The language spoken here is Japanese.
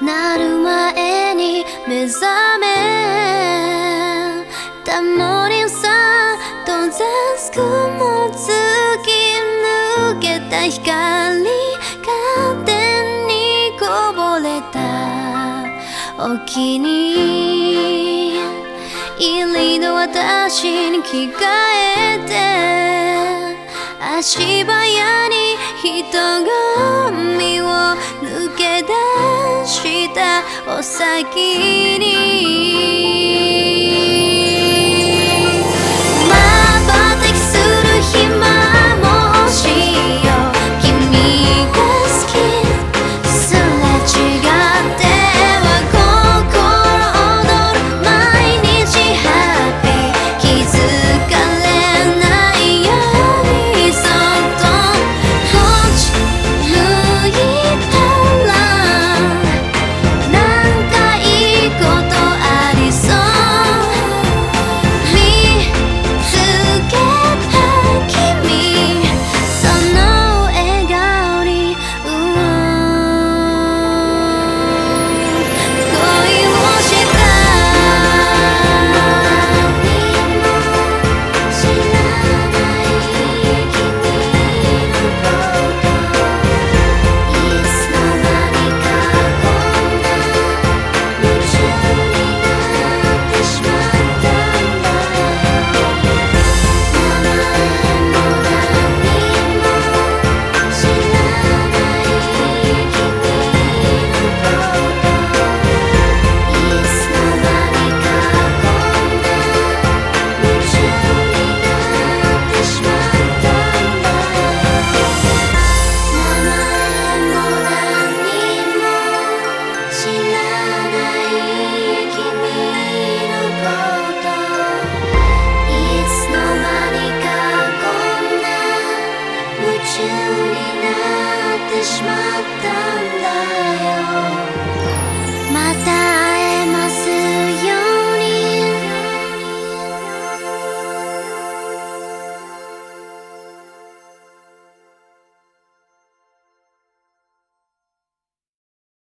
なる前に目覚めた森をさどざすくも突き抜けた光勝手にこぼれた。お気に入りの私に着替えて足早に人がたお先に中になってしまったんだよ。